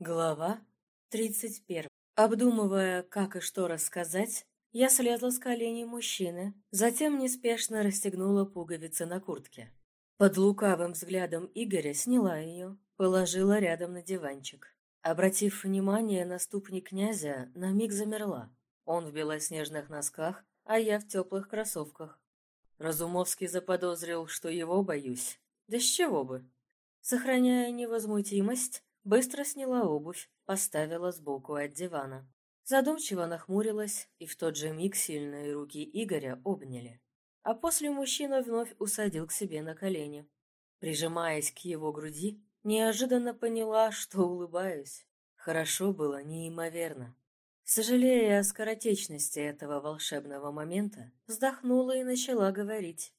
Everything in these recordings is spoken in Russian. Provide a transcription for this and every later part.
Глава 31. Обдумывая, как и что рассказать, я слезла с коленей мужчины, затем неспешно расстегнула пуговицы на куртке. Под лукавым взглядом Игоря сняла ее, положила рядом на диванчик. Обратив внимание на ступни князя, на миг замерла. Он в белоснежных носках, а я в теплых кроссовках. Разумовский заподозрил, что его боюсь. Да с чего бы? Сохраняя невозмутимость, Быстро сняла обувь, поставила сбоку от дивана. Задумчиво нахмурилась, и в тот же миг сильные руки Игоря обняли. А после мужчина вновь усадил к себе на колени. Прижимаясь к его груди, неожиданно поняла, что улыбаюсь. Хорошо было неимоверно. Сожалея о скоротечности этого волшебного момента, вздохнула и начала говорить.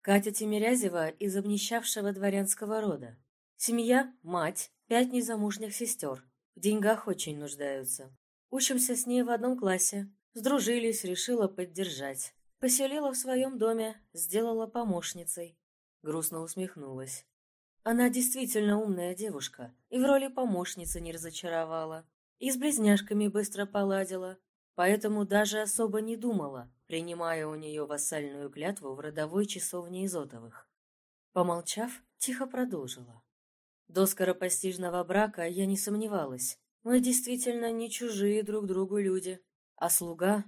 Катя Тимирязева из обнищавшего дворянского рода. Семья – мать, Пять незамужних сестер. В деньгах очень нуждаются. Учимся с ней в одном классе. Сдружились, решила поддержать. Поселила в своем доме, сделала помощницей. Грустно усмехнулась. Она действительно умная девушка и в роли помощницы не разочаровала. И с близняшками быстро поладила, поэтому даже особо не думала, принимая у нее вассальную клятву в родовой часовне Изотовых. Помолчав, тихо продолжила. До скоропостижного брака я не сомневалась. Мы действительно не чужие друг другу люди. А слуга...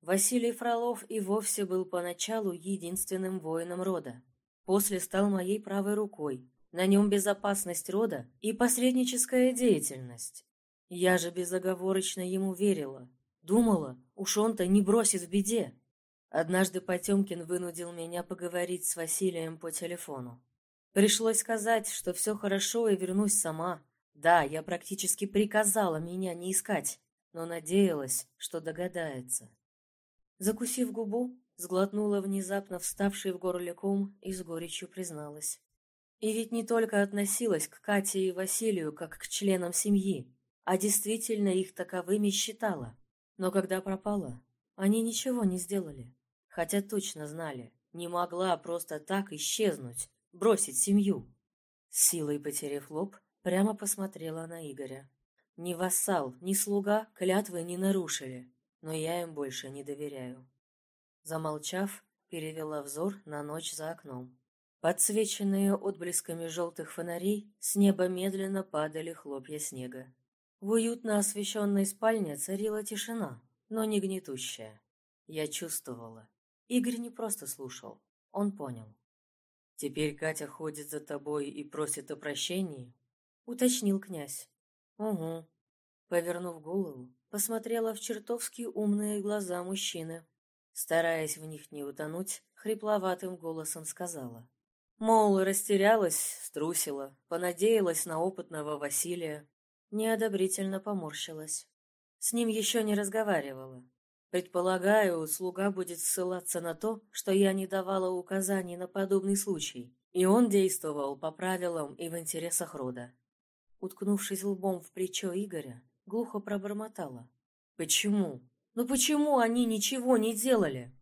Василий Фролов и вовсе был поначалу единственным воином рода. После стал моей правой рукой. На нем безопасность рода и посредническая деятельность. Я же безоговорочно ему верила. Думала, уж он-то не бросит в беде. Однажды Потемкин вынудил меня поговорить с Василием по телефону. Пришлось сказать, что все хорошо и вернусь сама. Да, я практически приказала меня не искать, но надеялась, что догадается. Закусив губу, сглотнула внезапно вставший в горле ком и с горечью призналась. И ведь не только относилась к Кате и Василию как к членам семьи, а действительно их таковыми считала. Но когда пропала, они ничего не сделали, хотя точно знали, не могла просто так исчезнуть, бросить семью. силой потеряв лоб, прямо посмотрела на Игоря. Ни вассал, ни слуга клятвы не нарушили, но я им больше не доверяю. Замолчав, перевела взор на ночь за окном. Подсвеченные отблесками желтых фонарей, с неба медленно падали хлопья снега. В уютно освещенной спальне царила тишина, но не гнетущая. Я чувствовала. Игорь не просто слушал, он понял. «Теперь Катя ходит за тобой и просит о прощении?» — уточнил князь. «Угу». Повернув голову, посмотрела в чертовски умные глаза мужчины. Стараясь в них не утонуть, хрипловатым голосом сказала. Мол, растерялась, струсила, понадеялась на опытного Василия. Неодобрительно поморщилась. С ним еще не разговаривала. Предполагаю, слуга будет ссылаться на то, что я не давала указаний на подобный случай, и он действовал по правилам и в интересах рода. Уткнувшись лбом в плечо Игоря, глухо пробормотала. «Почему? Ну почему они ничего не делали?»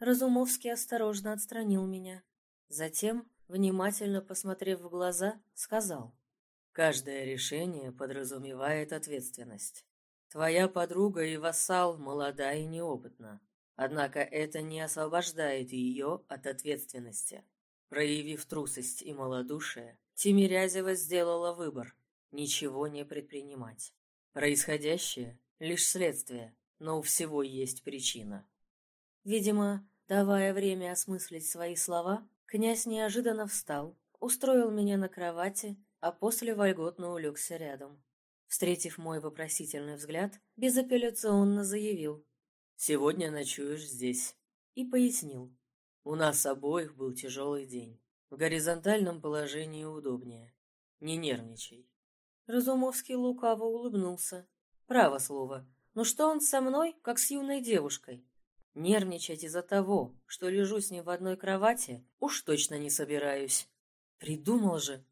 Разумовский осторожно отстранил меня. Затем, внимательно посмотрев в глаза, сказал. «Каждое решение подразумевает ответственность. Твоя подруга и вассал молода и неопытна. Однако это не освобождает ее от ответственности. Проявив трусость и малодушие, Тимирязева сделала выбор – ничего не предпринимать. Происходящее – лишь следствие, но у всего есть причина. Видимо, давая время осмыслить свои слова, князь неожиданно встал, устроил меня на кровати, а после вольготно улегся рядом. Встретив мой вопросительный взгляд, безапелляционно заявил. «Сегодня ночуешь здесь». И пояснил. «У нас обоих был тяжелый день. В горизонтальном положении удобнее. Не нервничай». Разумовский лукаво улыбнулся. «Право слово. Ну что он со мной, как с юной девушкой? Нервничать из-за того, что лежу с ним в одной кровати, уж точно не собираюсь. Придумал же,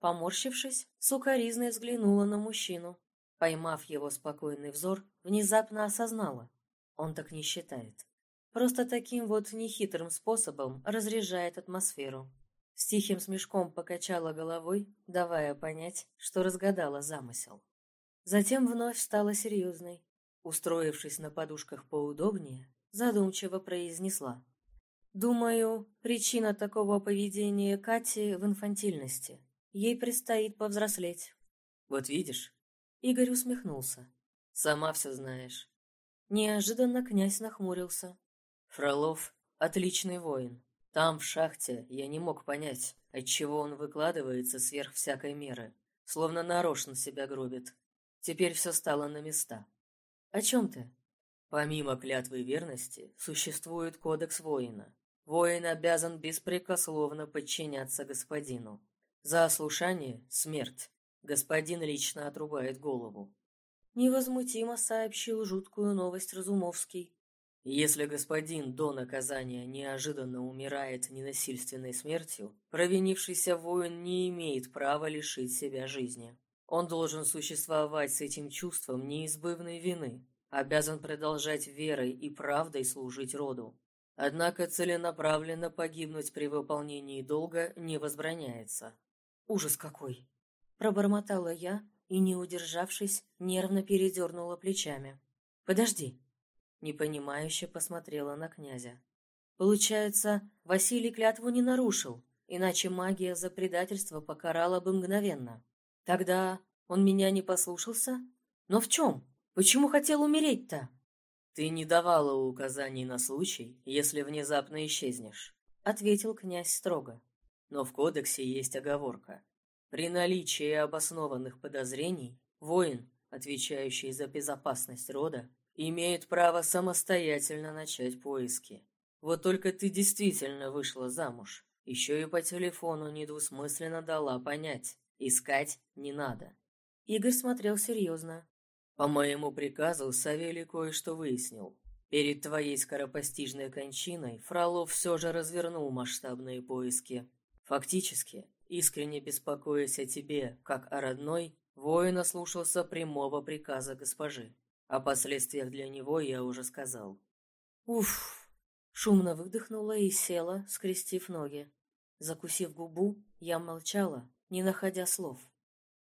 Поморщившись, сукоризной взглянула на мужчину. Поймав его спокойный взор, внезапно осознала. Он так не считает. Просто таким вот нехитрым способом разряжает атмосферу. С тихим смешком покачала головой, давая понять, что разгадала замысел. Затем вновь стала серьезной. Устроившись на подушках поудобнее, задумчиво произнесла. «Думаю, причина такого поведения Кати в инфантильности. Ей предстоит повзрослеть». «Вот видишь?» Игорь усмехнулся. «Сама все знаешь». Неожиданно князь нахмурился. «Фролов — отличный воин. Там, в шахте, я не мог понять, отчего он выкладывается сверх всякой меры, словно нарочно себя грубит. Теперь все стало на места. О чем ты? Помимо клятвы верности, существует кодекс воина. Воин обязан беспрекословно подчиняться господину. За ослушание – смерть. Господин лично отрубает голову. Невозмутимо сообщил жуткую новость Разумовский. Если господин до наказания неожиданно умирает ненасильственной смертью, провинившийся воин не имеет права лишить себя жизни. Он должен существовать с этим чувством неизбывной вины, обязан продолжать верой и правдой служить роду. Однако целенаправленно погибнуть при выполнении долга не возбраняется. Ужас какой! Пробормотала я и, не удержавшись, нервно передернула плечами. Подожди. Непонимающе посмотрела на князя. Получается, Василий клятву не нарушил, иначе магия за предательство покарала бы мгновенно. Тогда он меня не послушался? Но в чем? Почему хотел умереть-то? Ты не давала указаний на случай, если внезапно исчезнешь, ответил князь строго. Но в кодексе есть оговорка. При наличии обоснованных подозрений, воин, отвечающий за безопасность рода, имеет право самостоятельно начать поиски. Вот только ты действительно вышла замуж, еще и по телефону недвусмысленно дала понять, Искать не надо. Игорь смотрел серьезно. По моему приказу Савелий кое-что выяснил. Перед твоей скоропостижной кончиной Фролов все же развернул масштабные поиски. Фактически, искренне беспокоясь о тебе, как о родной, воин ослушался прямого приказа госпожи. О последствиях для него я уже сказал. Уф! Шумно выдохнула и села, скрестив ноги. Закусив губу, я молчала, не находя слов.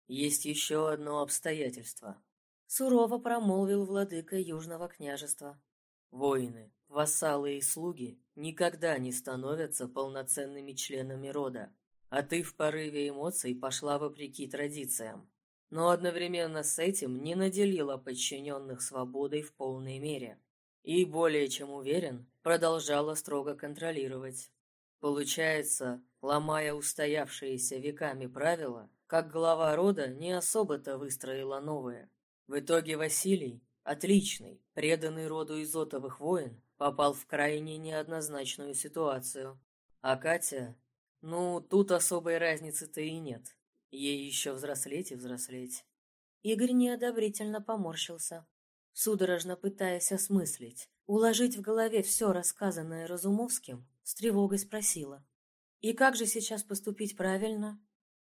«Есть еще одно обстоятельство», — сурово промолвил владыка Южного княжества. «Воины, вассалы и слуги никогда не становятся полноценными членами рода, а ты в порыве эмоций пошла вопреки традициям, но одновременно с этим не наделила подчиненных свободой в полной мере и, более чем уверен, продолжала строго контролировать. Получается, ломая устоявшиеся веками правила, как глава рода не особо-то выстроила новые. В итоге Василий, отличный, преданный роду изотовых воин, попал в крайне неоднозначную ситуацию. А Катя... Ну, тут особой разницы-то и нет. Ей еще взрослеть и взрослеть. Игорь неодобрительно поморщился, судорожно пытаясь осмыслить, уложить в голове все рассказанное Разумовским, с тревогой спросила. «И как же сейчас поступить правильно?»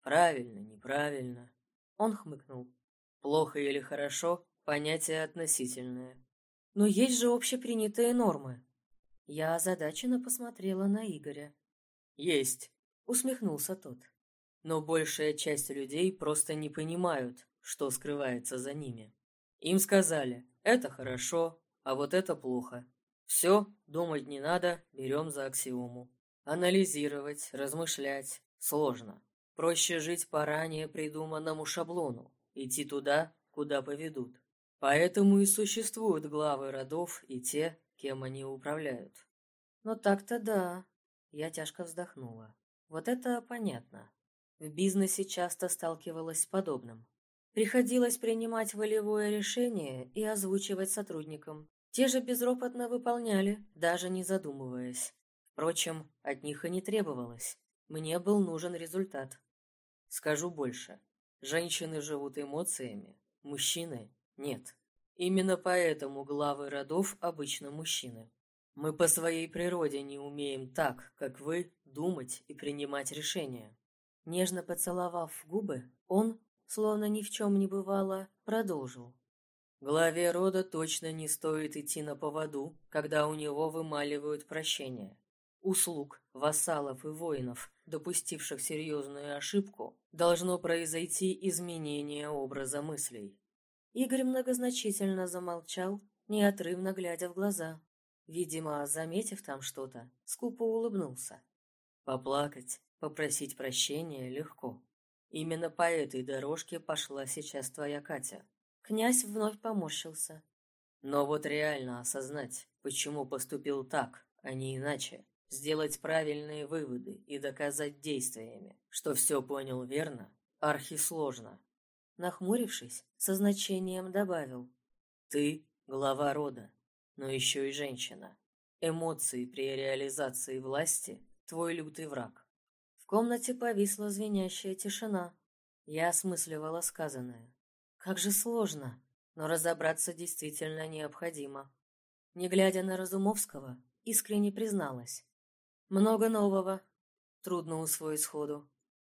«Правильно, неправильно». Он хмыкнул. «Плохо или хорошо – понятие относительное». «Но есть же общепринятые нормы». Я озадаченно посмотрела на Игоря. «Есть», – усмехнулся тот. «Но большая часть людей просто не понимают, что скрывается за ними. Им сказали, это хорошо, а вот это плохо. Все, думать не надо, берем за аксиому. Анализировать, размышлять сложно. Проще жить по ранее придуманному шаблону, идти туда, куда поведут. Поэтому и существуют главы родов и те, кем они управляют. Но так-то да. Я тяжко вздохнула. Вот это понятно. В бизнесе часто сталкивалась с подобным. Приходилось принимать волевое решение и озвучивать сотрудникам. Те же безропотно выполняли, даже не задумываясь. Впрочем, от них и не требовалось. Мне был нужен результат. Скажу больше. Женщины живут эмоциями, мужчины – нет. Именно поэтому главы родов обычно мужчины. Мы по своей природе не умеем так, как вы, думать и принимать решения. Нежно поцеловав губы, он, словно ни в чем не бывало, продолжил. Главе рода точно не стоит идти на поводу, когда у него вымаливают прощение. Услуг вассалов и воинов, допустивших серьезную ошибку, должно произойти изменение образа мыслей. Игорь многозначительно замолчал, неотрывно глядя в глаза. Видимо, заметив там что-то, скупо улыбнулся. Поплакать, попросить прощения легко. Именно по этой дорожке пошла сейчас твоя Катя. Князь вновь поморщился. Но вот реально осознать, почему поступил так, а не иначе, сделать правильные выводы и доказать действиями, что все понял верно, архисложно. Нахмурившись, со значением добавил. Ты — глава рода, но еще и женщина. Эмоции при реализации власти — твой лютый враг. В комнате повисла звенящая тишина. Я осмысливала сказанное. Как же сложно, но разобраться действительно необходимо. Не глядя на Разумовского, искренне призналась. Много нового. Трудно усвоить сходу.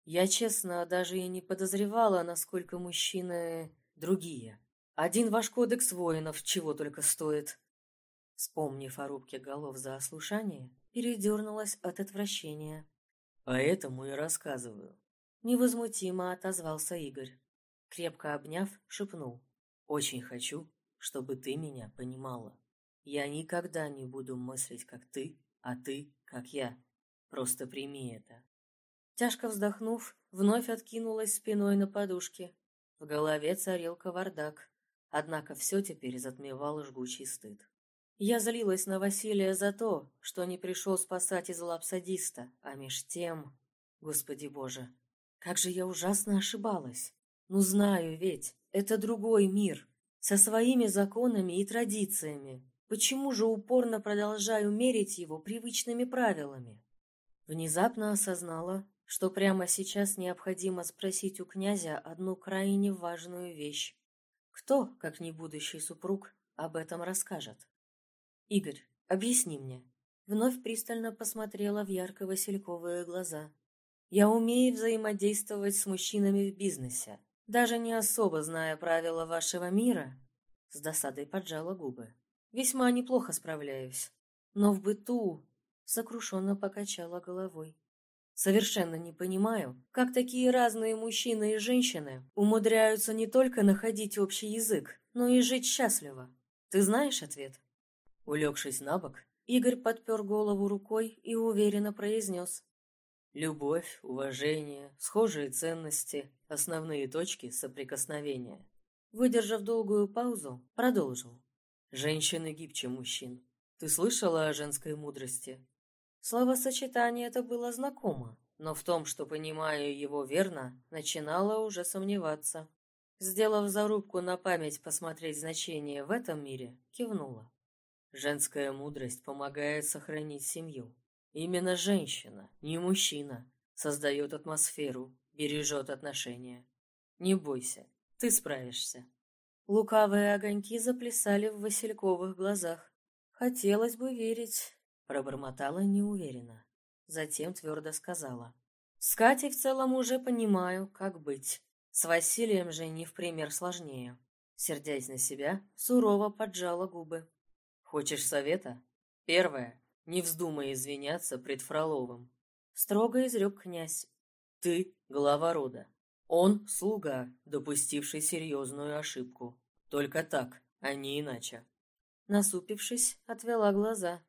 Я, честно, даже и не подозревала, насколько мужчины другие. Один ваш кодекс воинов чего только стоит. Вспомнив о рубке голов за ослушание, передернулась от отвращения. «Поэтому и рассказываю». Невозмутимо отозвался Игорь. Крепко обняв, шепнул. «Очень хочу, чтобы ты меня понимала. Я никогда не буду мыслить, как ты, а ты, как я. Просто прими это». Тяжко вздохнув, вновь откинулась спиной на подушке. В голове царил кавардак, однако все теперь затмевал жгучий стыд. Я злилась на Василия за то, что не пришел спасать из лап садиста, а меж тем... Господи боже, как же я ужасно ошибалась. Ну знаю ведь, это другой мир, со своими законами и традициями. Почему же упорно продолжаю мерить его привычными правилами? Внезапно осознала, что прямо сейчас необходимо спросить у князя одну крайне важную вещь. Кто, как не будущий супруг, об этом расскажет? Игорь, объясни мне. Вновь пристально посмотрела в ярко-васильковые глаза. Я умею взаимодействовать с мужчинами в бизнесе, даже не особо зная правила вашего мира. С досадой поджала губы. Весьма неплохо справляюсь. Но в быту сокрушенно покачала головой. Совершенно не понимаю, как такие разные мужчины и женщины умудряются не только находить общий язык, но и жить счастливо. Ты знаешь ответ? Улегшись на бок, Игорь подпер голову рукой и уверенно произнес. Любовь, уважение, схожие ценности, основные точки соприкосновения. Выдержав долгую паузу, продолжил. Женщины гибче мужчин. Ты слышала о женской мудрости? Словосочетание это было знакомо, но в том, что понимаю его верно, начинала уже сомневаться. Сделав зарубку на память посмотреть значение в этом мире, кивнула. Женская мудрость помогает сохранить семью. Именно женщина, не мужчина, создает атмосферу, бережет отношения. Не бойся, ты справишься. Лукавые огоньки заплясали в васильковых глазах. Хотелось бы верить, Пробормотала неуверенно. Затем твердо сказала. С Катей в целом уже понимаю, как быть. С Василием же не в пример сложнее. Сердясь на себя, сурово поджала губы. Хочешь совета? Первое. Не вздумай извиняться пред Фроловым. Строго изрек князь. Ты глава рода. Он слуга, допустивший серьезную ошибку. Только так, а не иначе. Насупившись, отвела глаза.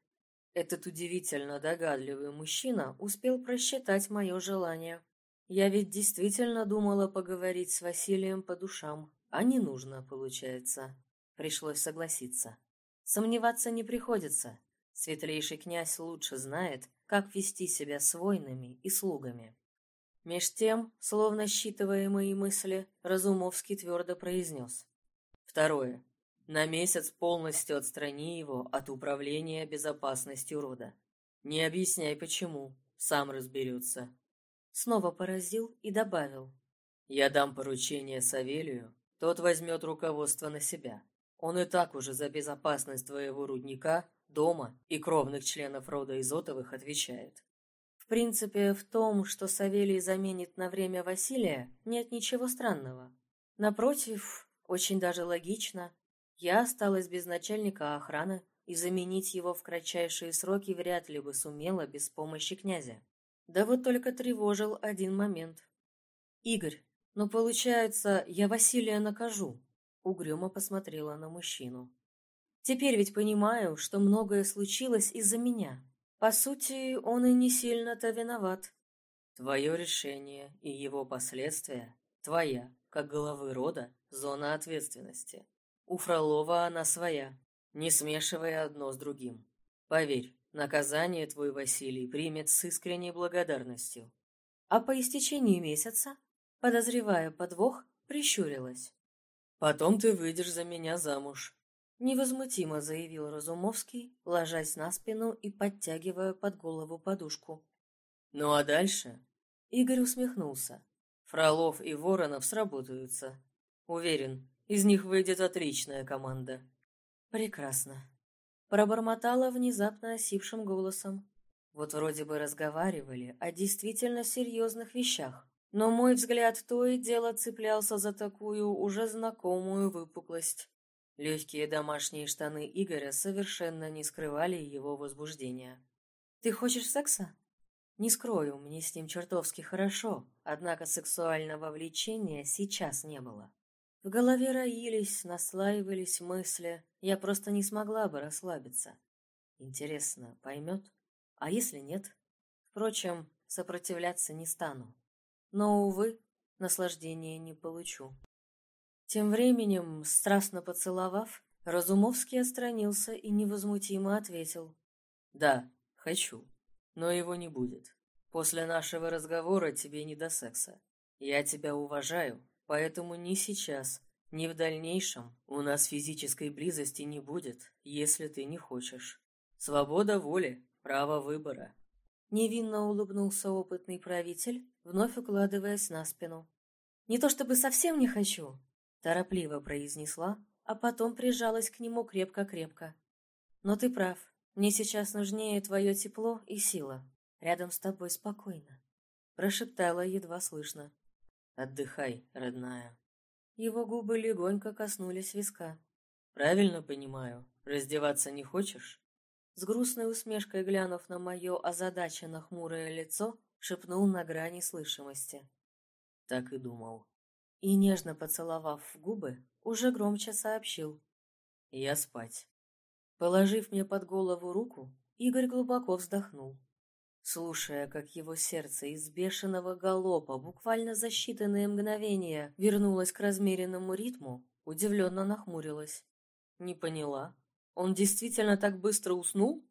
Этот удивительно догадливый мужчина успел просчитать мое желание. Я ведь действительно думала поговорить с Василием по душам, а не нужно, получается. Пришлось согласиться. Сомневаться не приходится. Светлейший князь лучше знает, как вести себя с воинами и слугами. Меж тем, словно считывая мои мысли, Разумовский твердо произнес. Второе. На месяц полностью отстрани его от управления безопасностью рода. Не объясняй почему, сам разберется. Снова поразил и добавил. Я дам поручение Савелию, тот возьмет руководство на себя. Он и так уже за безопасность твоего рудника, дома и кровных членов рода Изотовых отвечает. В принципе, в том, что Савелий заменит на время Василия, нет ничего странного. Напротив, очень даже логично. Я осталась без начальника охраны, и заменить его в кратчайшие сроки вряд ли бы сумела без помощи князя. Да вот только тревожил один момент. «Игорь, но получается, я Василия накажу?» Угрюмо посмотрела на мужчину. «Теперь ведь понимаю, что многое случилось из-за меня. По сути, он и не сильно-то виноват». «Твое решение и его последствия твоя, как главы рода, зона ответственности. У Фролова она своя, не смешивая одно с другим. Поверь, наказание твой Василий примет с искренней благодарностью. А по истечении месяца, подозревая подвох, прищурилась. Потом ты выйдешь за меня замуж. Невозмутимо заявил Разумовский, ложась на спину и подтягивая под голову подушку. Ну а дальше? Игорь усмехнулся. Фролов и Воронов сработаются. Уверен, из них выйдет отличная команда. Прекрасно. Пробормотала внезапно осипшим голосом. Вот вроде бы разговаривали о действительно серьезных вещах, но мой взгляд то и дело цеплялся за такую уже знакомую выпуклость. Легкие домашние штаны Игоря совершенно не скрывали его возбуждения. «Ты хочешь секса?» «Не скрою, мне с ним чертовски хорошо, однако сексуального влечения сейчас не было. В голове роились, наслаивались мысли. Я просто не смогла бы расслабиться. Интересно, поймет? А если нет? Впрочем, сопротивляться не стану. Но, увы, наслаждения не получу. Тем временем, страстно поцеловав, Разумовский отстранился и невозмутимо ответил. «Да, хочу, но его не будет. После нашего разговора тебе не до секса. Я тебя уважаю, Поэтому ни сейчас, ни в дальнейшем у нас физической близости не будет, если ты не хочешь. Свобода воли, право выбора. Невинно улыбнулся опытный правитель, вновь укладываясь на спину. «Не то чтобы совсем не хочу», — торопливо произнесла, а потом прижалась к нему крепко-крепко. «Но ты прав, мне сейчас нужнее твое тепло и сила. Рядом с тобой спокойно», — прошептала едва слышно. Отдыхай, родная. Его губы легонько коснулись виска. Правильно понимаю, раздеваться не хочешь? С грустной усмешкой глянув на мое озадаченно хмурое лицо, шепнул на грани слышимости. Так и думал. И, нежно поцеловав в губы, уже громче сообщил. Я спать. Положив мне под голову руку, Игорь глубоко вздохнул. Слушая, как его сердце из бешеного галопа буквально за считанные мгновения вернулось к размеренному ритму, удивленно нахмурилась. Не поняла. Он действительно так быстро уснул?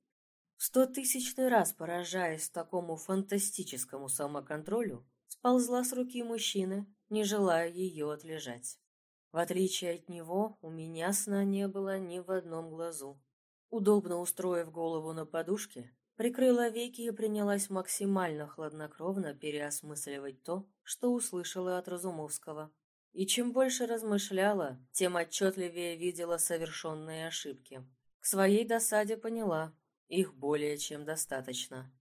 В стотысячный раз поражаясь такому фантастическому самоконтролю, сползла с руки мужчины, не желая ее отлежать. В отличие от него, у меня сна не было ни в одном глазу. Удобно устроив голову на подушке, Прикрыла веки и принялась максимально хладнокровно переосмысливать то, что услышала от Разумовского. И чем больше размышляла, тем отчетливее видела совершенные ошибки. К своей досаде поняла, их более чем достаточно.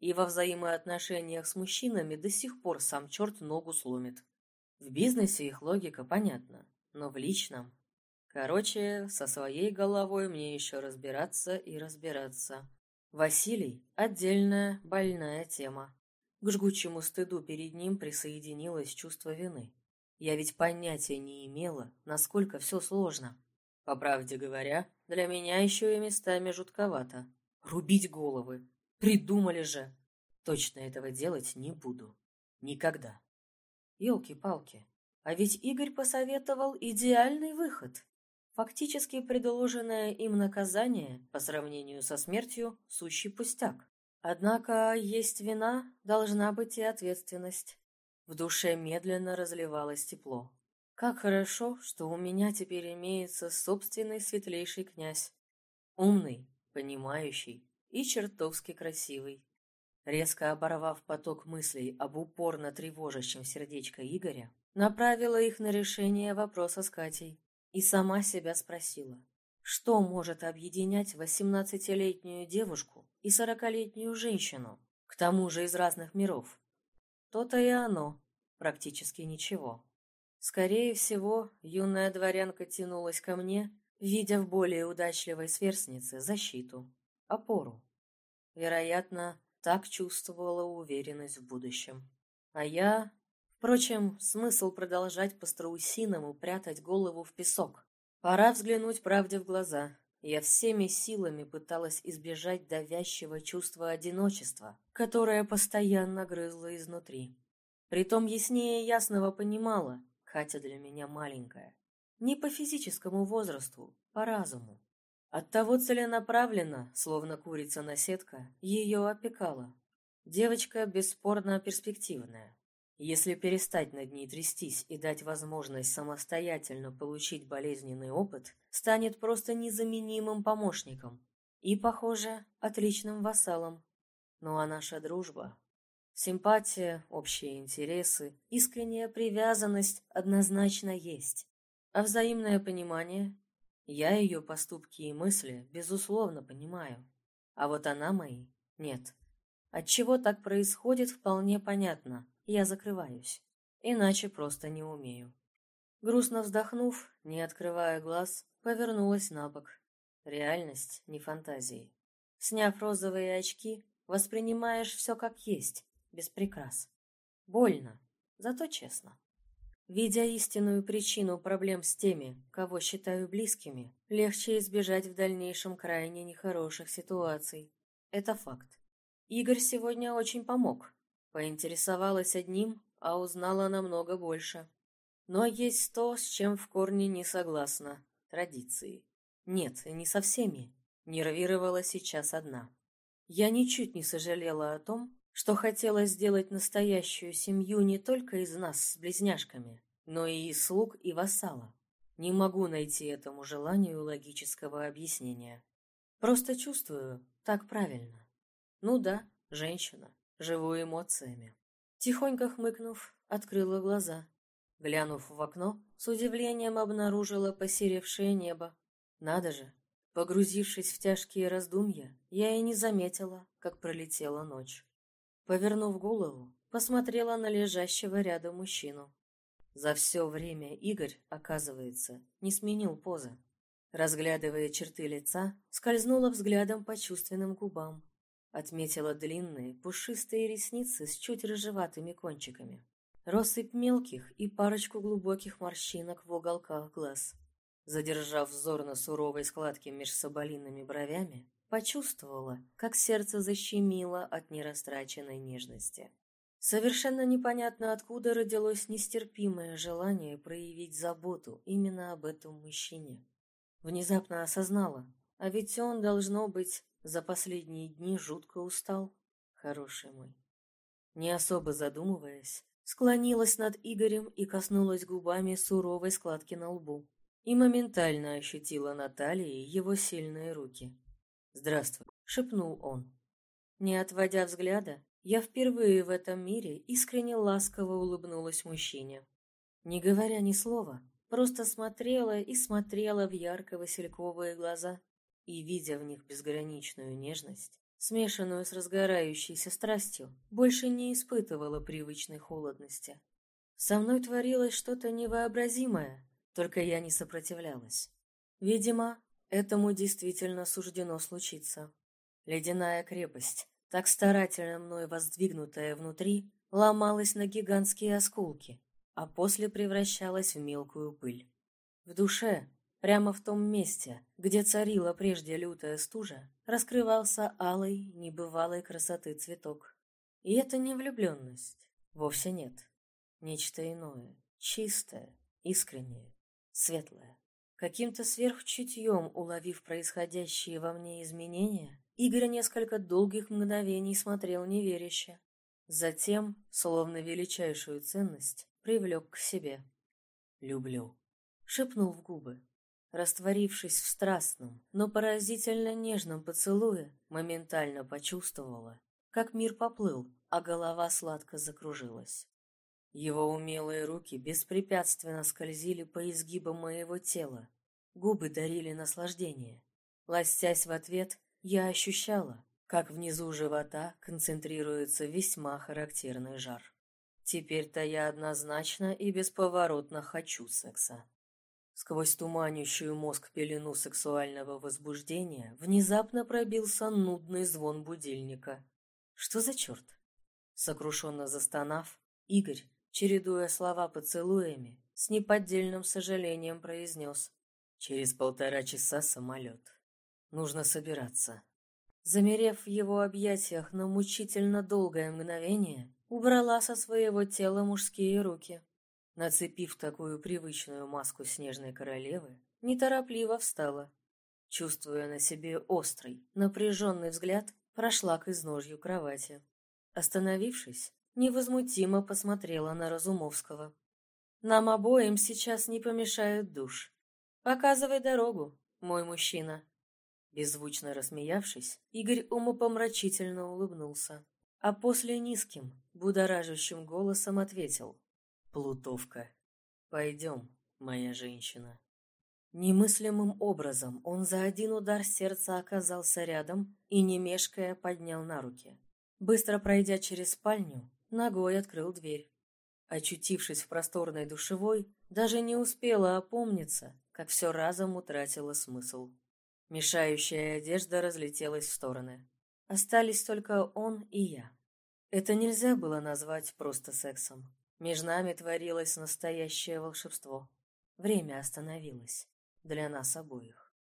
И во взаимоотношениях с мужчинами до сих пор сам черт ногу сломит. В бизнесе их логика понятна, но в личном... Короче, со своей головой мне еще разбираться и разбираться. Василий – отдельная больная тема. К жгучему стыду перед ним присоединилось чувство вины. Я ведь понятия не имела, насколько все сложно. По правде говоря, для меня еще и местами жутковато. Рубить головы. Придумали же. Точно этого делать не буду. Никогда. Ёлки-палки. А ведь Игорь посоветовал идеальный выход. Фактически предложенное им наказание, по сравнению со смертью, сущий пустяк. Однако есть вина, должна быть и ответственность. В душе медленно разливалось тепло. Как хорошо, что у меня теперь имеется собственный светлейший князь. Умный, понимающий и чертовски красивый. Резко оборвав поток мыслей об упорно тревожащем сердечко Игоря, направила их на решение вопроса с Катей. И сама себя спросила, что может объединять восемнадцатилетнюю девушку и сорокалетнюю женщину, к тому же из разных миров? То-то и оно, практически ничего. Скорее всего, юная дворянка тянулась ко мне видя в более удачливой сверстнице защиту, опору. Вероятно, так чувствовала уверенность в будущем. А я... Впрочем, смысл продолжать по-страусиному прятать голову в песок. Пора взглянуть правде в глаза. Я всеми силами пыталась избежать давящего чувства одиночества, которое постоянно грызло изнутри. Притом яснее ясного понимала, Катя для меня маленькая. Не по физическому возрасту, по разуму. Оттого целенаправленно, словно курица-наседка, ее опекала. Девочка бесспорно перспективная. Если перестать над ней трястись и дать возможность самостоятельно получить болезненный опыт, станет просто незаменимым помощником и, похоже, отличным вассалом. Ну а наша дружба... Симпатия, общие интересы, искренняя привязанность однозначно есть. А взаимное понимание? Я ее поступки и мысли, безусловно, понимаю. А вот она мои — нет. Отчего так происходит, вполне понятно. Я закрываюсь. Иначе просто не умею. Грустно вздохнув, не открывая глаз, повернулась на бок. Реальность, не фантазии. Сняв розовые очки, воспринимаешь все как есть, без прикрас. Больно, зато честно. Видя истинную причину проблем с теми, кого считаю близкими, легче избежать в дальнейшем крайне нехороших ситуаций. Это факт. Игорь сегодня очень помог. Поинтересовалась одним, а узнала намного больше. Но есть то, с чем в корне не согласна. Традиции. Нет, не со всеми. Нервировала сейчас одна. Я ничуть не сожалела о том, что хотела сделать настоящую семью не только из нас с близняшками, но и из слуг и вассала. Не могу найти этому желанию логического объяснения. Просто чувствую, так правильно. Ну да, женщина, живу эмоциями. Тихонько хмыкнув, открыла глаза. Глянув в окно, с удивлением обнаружила посеревшее небо. Надо же, погрузившись в тяжкие раздумья, я и не заметила, как пролетела ночь. Повернув голову, посмотрела на лежащего рядом мужчину. За все время Игорь, оказывается, не сменил позы. Разглядывая черты лица, скользнула взглядом по чувственным губам, Отметила длинные, пушистые ресницы с чуть рыжеватыми кончиками. Россыпь мелких и парочку глубоких морщинок в уголках глаз. Задержав взор на суровой складке меж соболиными бровями, почувствовала, как сердце защемило от нерастраченной нежности. Совершенно непонятно откуда родилось нестерпимое желание проявить заботу именно об этом мужчине. Внезапно осознала, а ведь он, должно быть, за последние дни жутко устал, хороший мой. Не особо задумываясь, склонилась над Игорем и коснулась губами суровой складки на лбу. И моментально ощутила на талии его сильные руки. «Здравствуй», — шепнул он. Не отводя взгляда, я впервые в этом мире искренне ласково улыбнулась мужчине. Не говоря ни слова, просто смотрела и смотрела в ярко-васильковые глаза и, видя в них безграничную нежность, смешанную с разгорающейся страстью, больше не испытывала привычной холодности. Со мной творилось что-то невообразимое, только я не сопротивлялась. Видимо, этому действительно суждено случиться. Ледяная крепость, так старательно мной воздвигнутая внутри, ломалась на гигантские осколки, а после превращалась в мелкую пыль. В душе, Прямо в том месте, где царила прежде лютая стужа, раскрывался алый, небывалой красоты цветок. И это не влюбленность. Вовсе нет. Нечто иное, чистое, искреннее, светлое. Каким-то сверхчутьем уловив происходящие во мне изменения, Игорь несколько долгих мгновений смотрел неверяще. Затем, словно величайшую ценность, привлек к себе. «Люблю», — шепнул в губы. Растворившись в страстном, но поразительно нежном поцелуе, моментально почувствовала, как мир поплыл, а голова сладко закружилась. Его умелые руки беспрепятственно скользили по изгибам моего тела, губы дарили наслаждение. Ластясь в ответ, я ощущала, как внизу живота концентрируется весьма характерный жар. Теперь-то я однозначно и бесповоротно хочу секса. Сквозь туманящую мозг пелену сексуального возбуждения внезапно пробился нудный звон будильника. Что за черт? Сокрушенно застонав, Игорь, чередуя слова поцелуями, с неподдельным сожалением произнес «Через полтора часа самолет. Нужно собираться». Замерев в его объятиях на мучительно долгое мгновение, убрала со своего тела мужские руки. Нацепив такую привычную маску снежной королевы, неторопливо встала. Чувствуя на себе острый, напряженный взгляд, прошла к изножью кровати. Остановившись, невозмутимо посмотрела на Разумовского. «Нам обоим сейчас не помешает душ. Показывай дорогу, мой мужчина». Беззвучно рассмеявшись, Игорь умопомрачительно улыбнулся, а после низким, будоражащим голосом ответил. Плутовка. Пойдем, моя женщина. Немыслимым образом он за один удар сердца оказался рядом и, не мешкая, поднял на руки. Быстро пройдя через спальню, ногой открыл дверь. Очутившись в просторной душевой, даже не успела опомниться, как все разом утратило смысл. Мешающая одежда разлетелась в стороны. Остались только он и я. Это нельзя было назвать просто сексом. Между нами творилось настоящее волшебство. Время остановилось. Для нас обоих.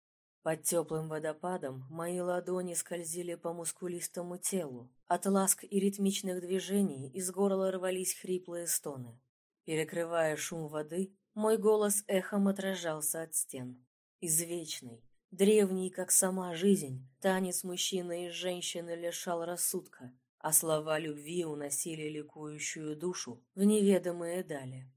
Под теплым водопадом мои ладони скользили по мускулистому телу. От ласк и ритмичных движений из горла рвались хриплые стоны. Перекрывая шум воды, мой голос эхом отражался от стен. Извечный, древний, как сама жизнь, танец мужчины и женщины лишал рассудка, а слова любви уносили ликующую душу в неведомые дали.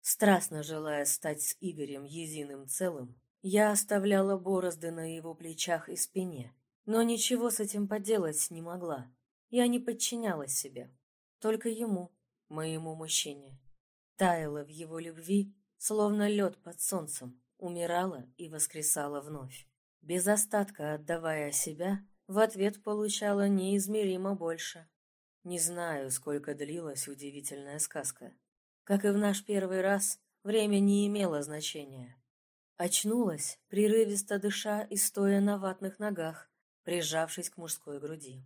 Страстно желая стать с Игорем единым целым, я оставляла борозды на его плечах и спине, но ничего с этим поделать не могла. Я не подчинялась себе, только ему, моему мужчине. Таяла в его любви, словно лед под солнцем, умирала и воскресала вновь, без остатка отдавая себя в ответ получала неизмеримо больше. Не знаю, сколько длилась удивительная сказка. Как и в наш первый раз, время не имело значения. Очнулась, прерывисто дыша и стоя на ватных ногах, прижавшись к мужской груди.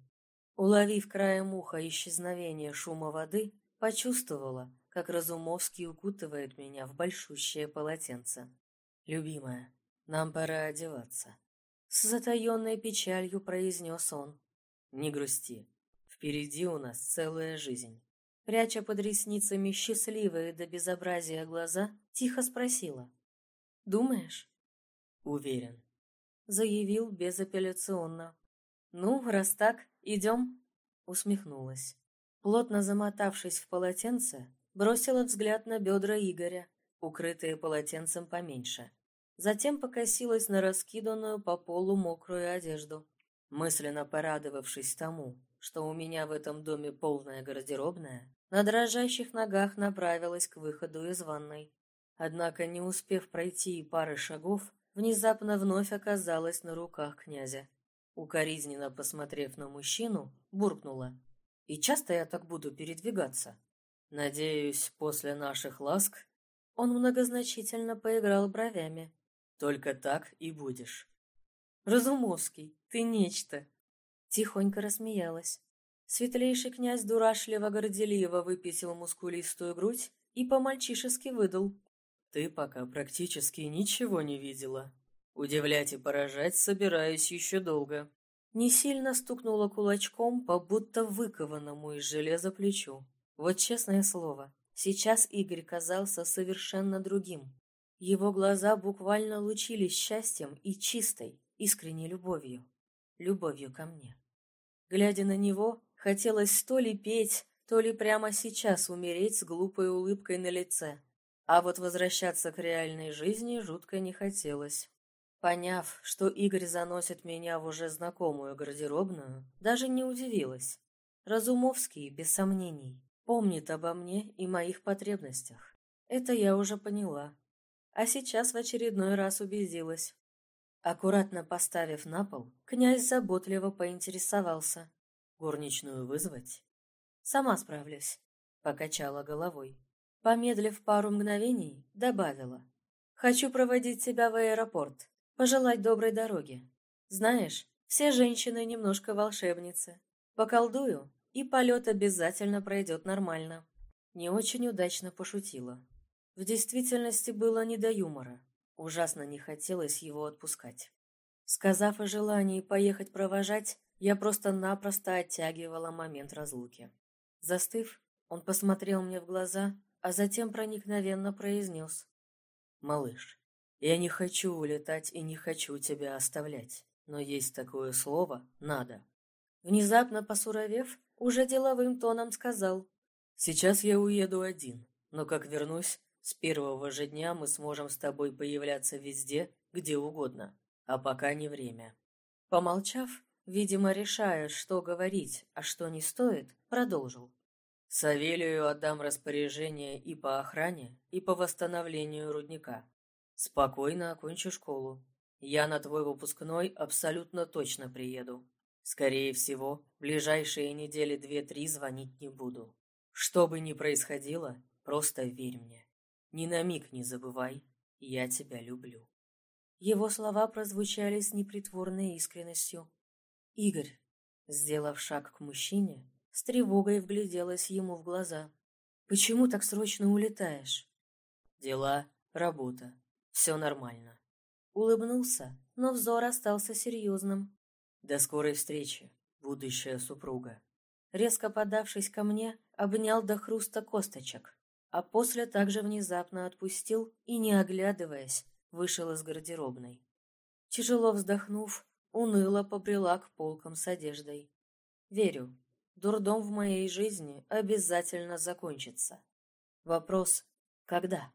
Уловив краем уха исчезновение шума воды, почувствовала, как Разумовский укутывает меня в большущее полотенце. «Любимая, нам пора одеваться», с затаенной печалью произнес он. «Не грусти. Впереди у нас целая жизнь». Пряча под ресницами счастливые до безобразия глаза, тихо спросила. «Думаешь?» «Уверен», — заявил безапелляционно. «Ну, раз так, идем?» Усмехнулась. Плотно замотавшись в полотенце, бросила взгляд на бедра Игоря, укрытые полотенцем поменьше. Затем покосилась на раскиданную по полу мокрую одежду. Мысленно порадовавшись тому, что у меня в этом доме полная гардеробная, на дрожащих ногах направилась к выходу из ванной. Однако, не успев пройти и пары шагов, внезапно вновь оказалась на руках князя. Укоризненно посмотрев на мужчину, буркнула. «И часто я так буду передвигаться?» «Надеюсь, после наших ласк...» Он многозначительно поиграл бровями, только так и будешь. Разумовский, ты нечто. Тихонько рассмеялась. Светлейший князь дурашливо-горделиво выписил мускулистую грудь и по-мальчишески выдал. Ты пока практически ничего не видела. Удивлять и поражать собираюсь еще долго. Не сильно стукнула кулачком по будто выкованному из железа плечу. Вот честное слово, сейчас Игорь казался совершенно другим. Его глаза буквально лучились счастьем и чистой, искренней любовью. Любовью ко мне. Глядя на него, хотелось то ли петь, то ли прямо сейчас умереть с глупой улыбкой на лице. А вот возвращаться к реальной жизни жутко не хотелось. Поняв, что Игорь заносит меня в уже знакомую гардеробную, даже не удивилась. Разумовский, без сомнений, помнит обо мне и моих потребностях. Это я уже поняла а сейчас в очередной раз убедилась. Аккуратно поставив на пол, князь заботливо поинтересовался. «Горничную вызвать?» «Сама справлюсь», — покачала головой. Помедлив пару мгновений, добавила. Хочу проводить тебя в аэропорт, пожелать доброй дороги. Знаешь, все женщины немножко волшебницы. Поколдую, и полет обязательно пройдет нормально. Не очень удачно пошутила. В действительности было не до юмора. Ужасно не хотелось его отпускать. Сказав о желании поехать провожать, я просто-напросто оттягивала момент разлуки. Застыв, он посмотрел мне в глаза, а затем проникновенно произнес. «Малыш, я не хочу улетать и не хочу тебя оставлять, но есть такое слово «надо». Внезапно посуровев, уже деловым тоном сказал. «Сейчас я уеду один, но как вернусь, с первого же дня мы сможем с тобой появляться везде, где угодно, а пока не время». Помолчав, видимо, решая, что говорить, а что не стоит, продолжил. Савелию отдам распоряжение и по охране, и по восстановлению рудника. Спокойно окончу школу. Я на твой выпускной абсолютно точно приеду. Скорее всего, ближайшие недели две-три звонить не буду. Что бы ни происходило, просто верь мне. Ни на миг не забывай, я тебя люблю. Его слова прозвучали с непритворной искренностью. Игорь, сделав шаг к мужчине, с тревогой вгляделась ему в глаза. «Почему так срочно улетаешь?» «Дела, работа. Все нормально». Улыбнулся, но взор остался серьезным. «До скорой встречи, будущая супруга». Резко подавшись ко мне, обнял до хруста косточек, а после также внезапно отпустил и, не оглядываясь, вышел из гардеробной. Тяжело вздохнув, уныло побрела к полкам с одеждой. Верю, Дурдом в моей жизни обязательно закончится. Вопрос – когда?